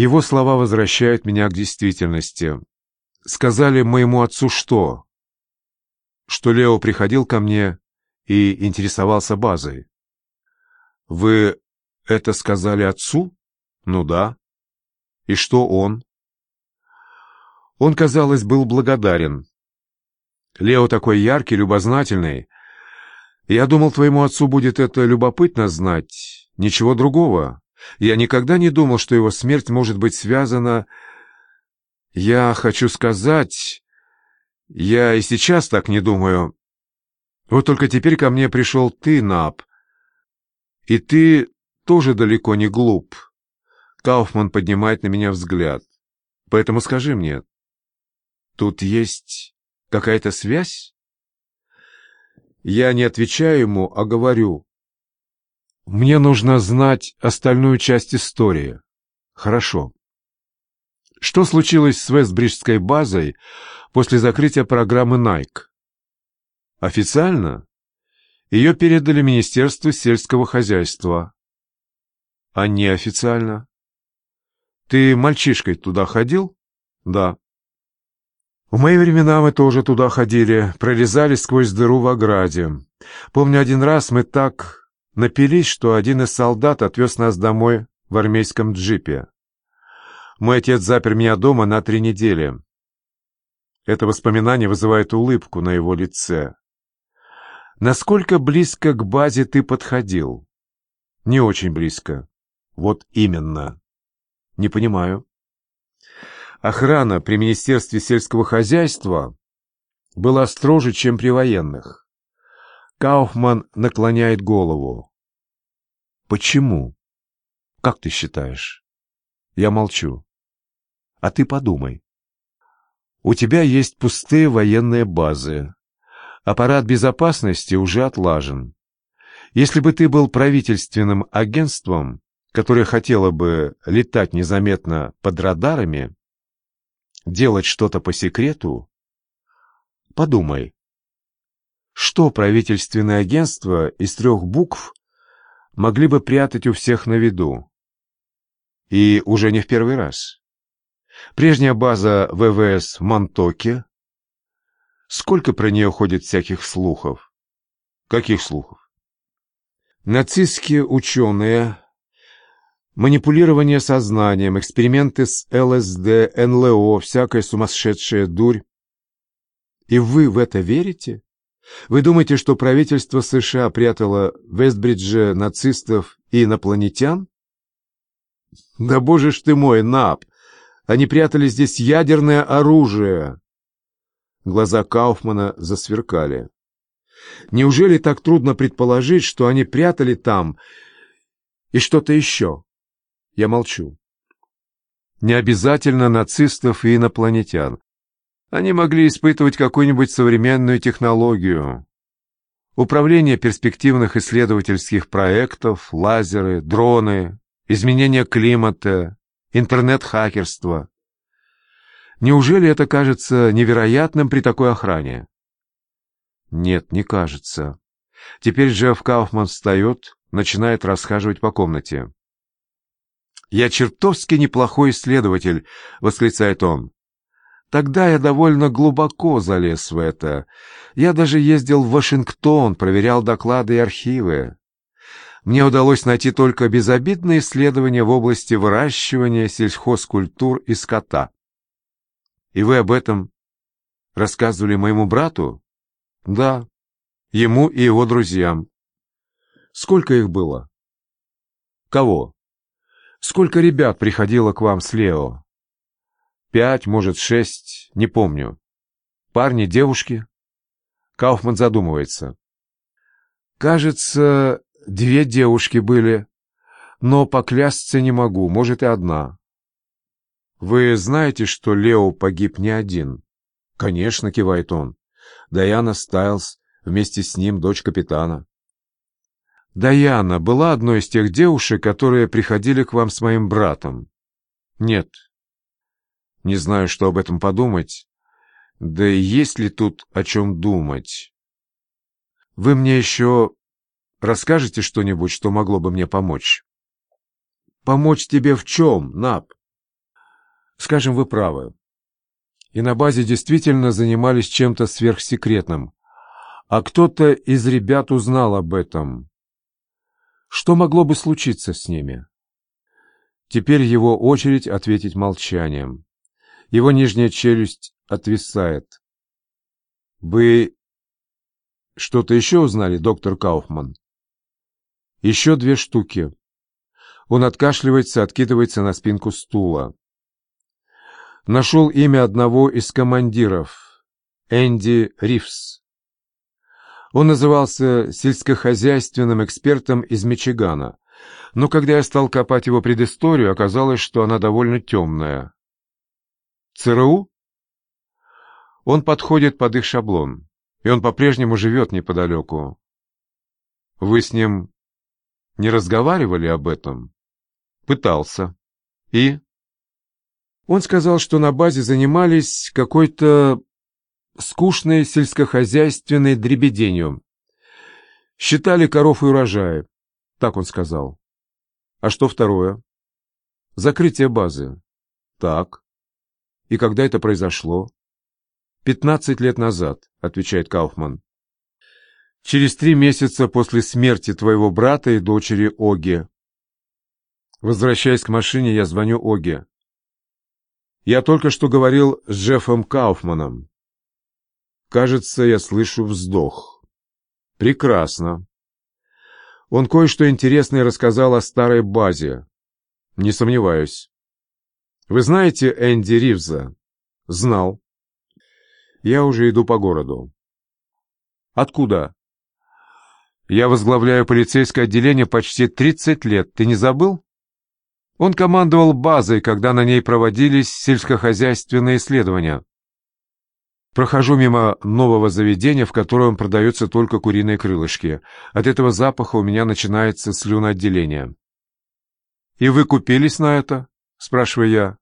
Его слова возвращают меня к действительности. Сказали моему отцу что? Что Лео приходил ко мне и интересовался базой. Вы это сказали отцу? Ну да. И что он? Он, казалось, был благодарен. Лео такой яркий, любознательный. Я думал, твоему отцу будет это любопытно знать. Ничего другого. Я никогда не думал, что его смерть может быть связана... Я хочу сказать... Я и сейчас так не думаю. Вот только теперь ко мне пришел ты, Наб. И ты тоже далеко не глуп. Кауфман поднимает на меня взгляд. Поэтому скажи мне, тут есть какая-то связь? Я не отвечаю ему, а говорю. Мне нужно знать остальную часть истории. Хорошо. Что случилось с Вестбриджской базой после закрытия программы Nike? Официально ее передали Министерству сельского хозяйства. А неофициально? Ты мальчишкой туда ходил? Да. В мои времена мы тоже туда ходили, пролезали сквозь дыру в ограде. Помню, один раз мы так напились, что один из солдат отвез нас домой в армейском джипе. Мой отец запер меня дома на три недели. Это воспоминание вызывает улыбку на его лице. Насколько близко к базе ты подходил? Не очень близко. Вот именно. Не понимаю. Охрана при Министерстве сельского хозяйства была строже, чем при военных. Кауфман наклоняет голову. Почему? Как ты считаешь? Я молчу. А ты подумай. У тебя есть пустые военные базы. Аппарат безопасности уже отлажен. Если бы ты был правительственным агентством, которое хотело бы летать незаметно под радарами, делать что-то по секрету, подумай, что правительственное агентство из трех букв могли бы прятать у всех на виду? И уже не в первый раз. Прежняя база ВВС в Монтоке Сколько про нее ходит всяких слухов? Каких слухов? Нацистские ученые, манипулирование сознанием, эксперименты с ЛСД, НЛО, всякая сумасшедшая дурь. И вы в это верите? Вы думаете, что правительство США прятало в Вестбридже нацистов и инопланетян? Да боже ж ты мой, Нап! Они прятали здесь ядерное оружие. Глаза Кауфмана засверкали. Неужели так трудно предположить, что они прятали там и что-то еще? Я молчу. Не обязательно нацистов и инопланетян. Они могли испытывать какую-нибудь современную технологию. Управление перспективных исследовательских проектов, лазеры, дроны, изменение климата, интернет-хакерство. Неужели это кажется невероятным при такой охране? Нет, не кажется. Теперь Джефф Кауфман встает, начинает расхаживать по комнате. «Я чертовски неплохой исследователь», — восклицает он. «Тогда я довольно глубоко залез в это. Я даже ездил в Вашингтон, проверял доклады и архивы. Мне удалось найти только безобидные исследования в области выращивания сельхозкультур и скота. И вы об этом рассказывали моему брату? Да, ему и его друзьям. Сколько их было? Кого? Сколько ребят приходило к вам с Лео? Пять, может, шесть, не помню. Парни, девушки? Кауфман задумывается. Кажется, две девушки были, но поклясться не могу, может, и одна. «Вы знаете, что Лео погиб не один?» «Конечно», — кивает он. «Даяна Стайлз, вместе с ним дочь капитана». «Даяна была одной из тех девушек, которые приходили к вам с моим братом?» «Нет». «Не знаю, что об этом подумать. Да и есть ли тут о чем думать?» «Вы мне еще расскажете что-нибудь, что могло бы мне помочь?» «Помочь тебе в чем, Нап?» Скажем, вы правы. И на базе действительно занимались чем-то сверхсекретным. А кто-то из ребят узнал об этом. Что могло бы случиться с ними? Теперь его очередь ответить молчанием. Его нижняя челюсть отвисает. «Вы что-то еще узнали, доктор Кауфман?» «Еще две штуки». Он откашливается, откидывается на спинку стула. Нашел имя одного из командиров, Энди Ривс. Он назывался сельскохозяйственным экспертом из Мичигана, но когда я стал копать его предысторию, оказалось, что она довольно темная. ЦРУ? Он подходит под их шаблон, и он по-прежнему живет неподалеку. Вы с ним не разговаривали об этом? Пытался. И? Он сказал, что на базе занимались какой-то скучной сельскохозяйственной дребеденью. Считали коров и урожаи. Так он сказал. А что второе? Закрытие базы. Так. И когда это произошло? «Пятнадцать лет назад», — отвечает Кауфман. «Через три месяца после смерти твоего брата и дочери Оги». Возвращаясь к машине, я звоню Оге. Я только что говорил с Джеффом Кауфманом. Кажется, я слышу вздох. Прекрасно. Он кое-что интересное рассказал о старой базе. Не сомневаюсь. Вы знаете Энди Ривза? Знал. Я уже иду по городу. Откуда? Я возглавляю полицейское отделение почти 30 лет. Ты не забыл? Он командовал базой, когда на ней проводились сельскохозяйственные исследования. Прохожу мимо нового заведения, в котором продаются только куриные крылышки. От этого запаха у меня начинается слюноотделение. «И вы купились на это?» — спрашиваю я.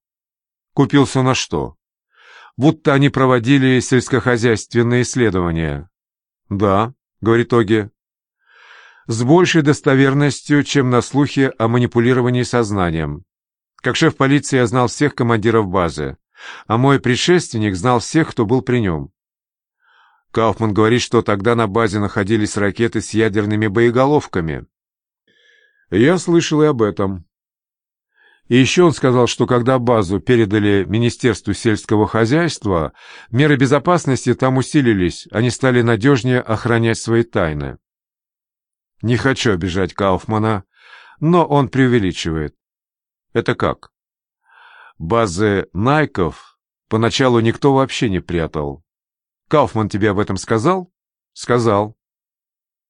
«Купился на что?» «Будто они проводили сельскохозяйственные исследования». «Да», — говорит Оги с большей достоверностью, чем на слухи о манипулировании сознанием. Как шеф полиции я знал всех командиров базы, а мой предшественник знал всех, кто был при нем. Кауфман говорит, что тогда на базе находились ракеты с ядерными боеголовками. Я слышал и об этом. И еще он сказал, что когда базу передали Министерству сельского хозяйства, меры безопасности там усилились, они стали надежнее охранять свои тайны. Не хочу обижать Кауфмана, но он преувеличивает. Это как? Базы Найков поначалу никто вообще не прятал. Кауфман тебе об этом сказал? Сказал.